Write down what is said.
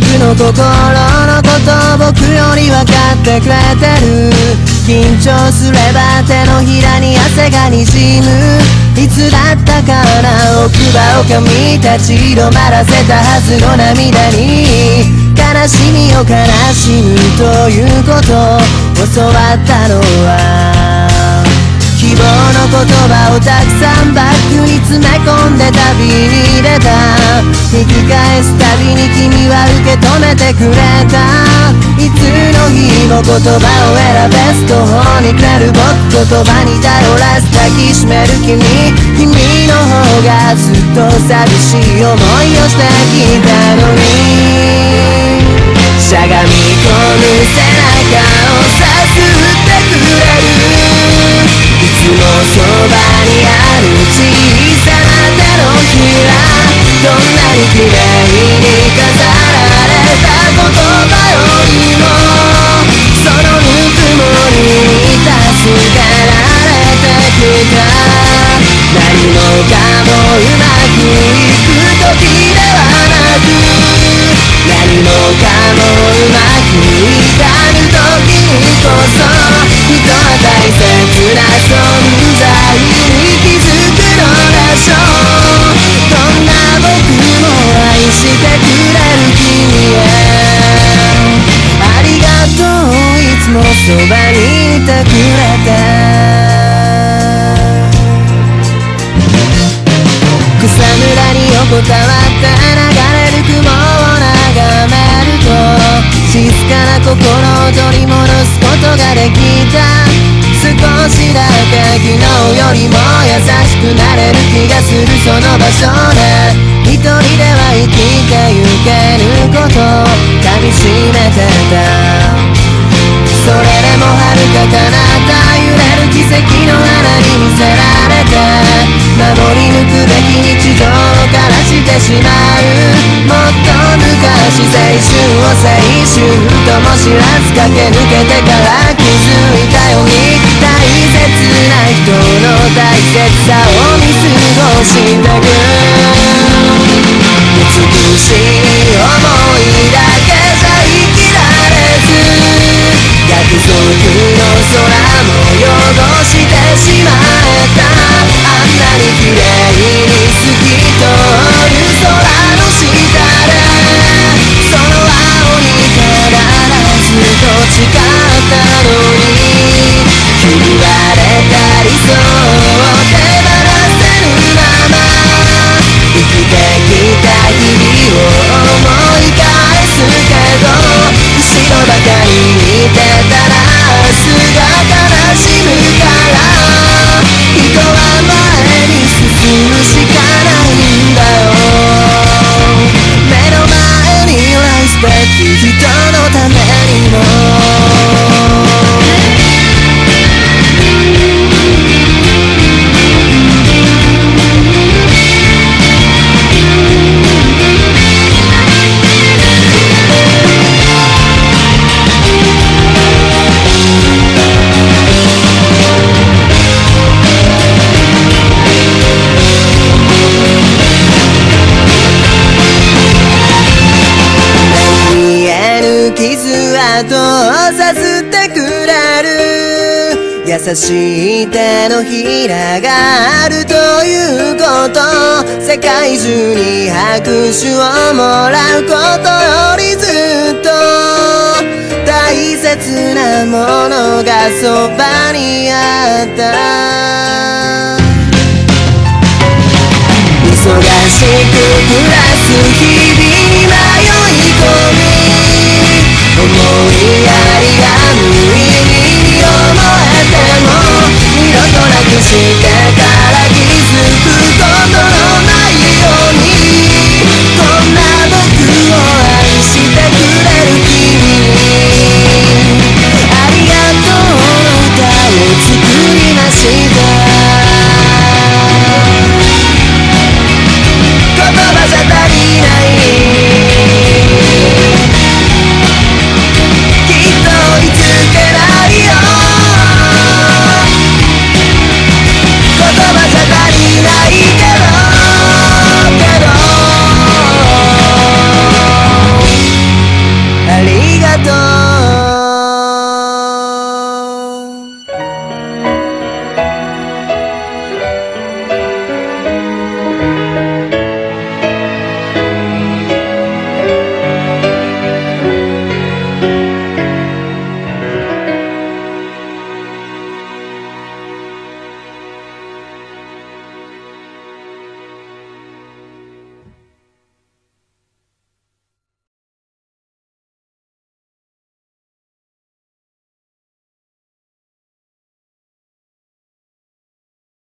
僕の心のこと僕より分かってくれてる緊張すれば手のひらに汗がにじむいつだったかな奥歯を噛み立ち止まらせたはずの涙に悲しみを悲しむということ教わったのは希望の言葉をたくさんバッグに詰め込んで旅に出た引き返すたびに君はけ止めてくれた。いつの日も言葉を選べす途方に暮れる僕言葉に頼らず抱きしめる君。君の方がずっと寂しい思いをしてきたのに。しゃがみ込む背中をさすってくれる。いつもそばにある小さな手のひら。どんなに綺麗に飾そ人は大切な人しだけ昨日よりも優しくなれる気がするその場所で一人では生きてゆけることを噛みしめてた。それでも遥か彼方揺れる奇跡の花に見せられて。守り抜くべき日常を枯らしてしまう。もっと昔青春を青春とも知らず駆け抜けてから気づいたように。切な人の大切さを傷跡をさすってくれる。優しい手のひらがあるということ。世界中に拍手をもらうことよりずっと大切なものがそばにあった。忙しく暮らす日々に迷い込み思いやり